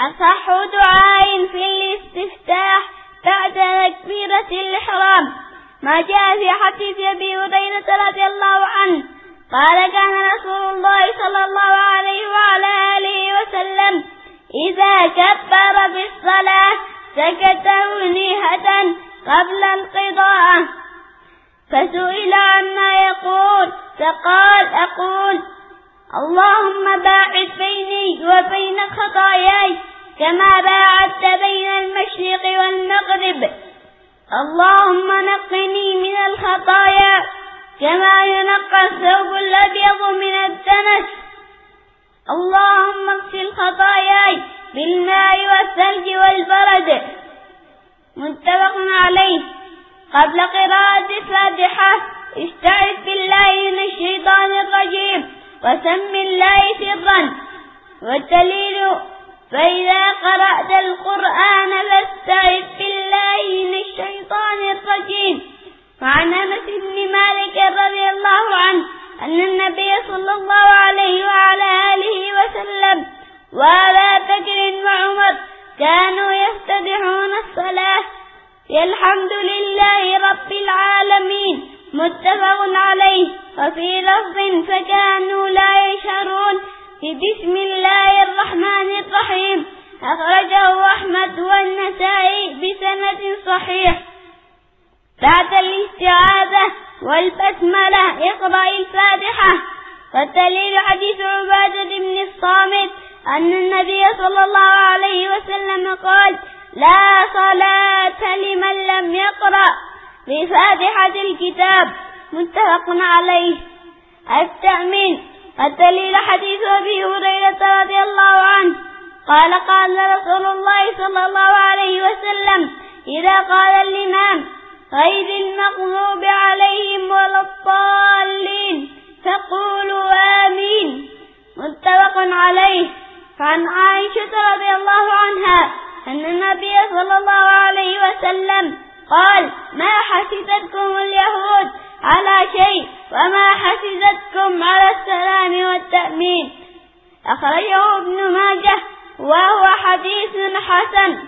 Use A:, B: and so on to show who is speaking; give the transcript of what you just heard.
A: أصح دعاء في الاستفتاح بعد تكبيرة الإحرام. ما جاء في حديث أبي هريرة رضي الله عنه قال كان رسول الله صلى الله عليه وعلى آله وسلم إذا كبر في الصلاة سكت نيهة قبل القضاء فسئل عما يقول فقال أقول اللهم باعد بيني كما باعدت بين المشرق والمغرب. اللهم نقني من الخطايا كما ينقى الثوب الأبيض من الدنس. اللهم اغسل خطاياي بالماء والثلج والبرد. متفق عليه. قبل قراءة الفاتحة استعذ بالله من الشيطان الرجيم وسم الله سرا. والدليل فإذا قرأت القرآن فاستعذ بالله من الشيطان الرجيم. وعن أنس بن مالك رضي الله عنه أن النبي صلى الله عليه وعلى آله وسلم وعلى بكر وعمر كانوا يفتتحون الصلاة. الحمد لله رب العالمين متفق عليه. وفي لفظ فكانوا لا بسم الله الرحمن الرحيم. أخرجه أحمد والنسائي بسند صحيح. بعد الاستعاذة والبسملة اقرأ الفاتحة. والدليل حديث عبادة بن الصامت أن النبي صلى الله عليه وسلم قال لا صلاة لمن لم يقرأ. بفاتحة الكتاب متفق عليه. التأمين الدليل حديث أبي هريرة رضي الله عنه. قال قال رسول الله صلى الله عليه وسلم إذا قال الإمام غير المغضوب عليهم ولا الضالين فقولوا آمين. متفق عليه. فعن عائشة رضي الله عنها أن النبي صلى الله عليه وسلم قال ما حسدتكم اليهود على شيء وما حسدتكم على السلام والتأمين. أخرجه ابن ماجه وهو حديث حسن.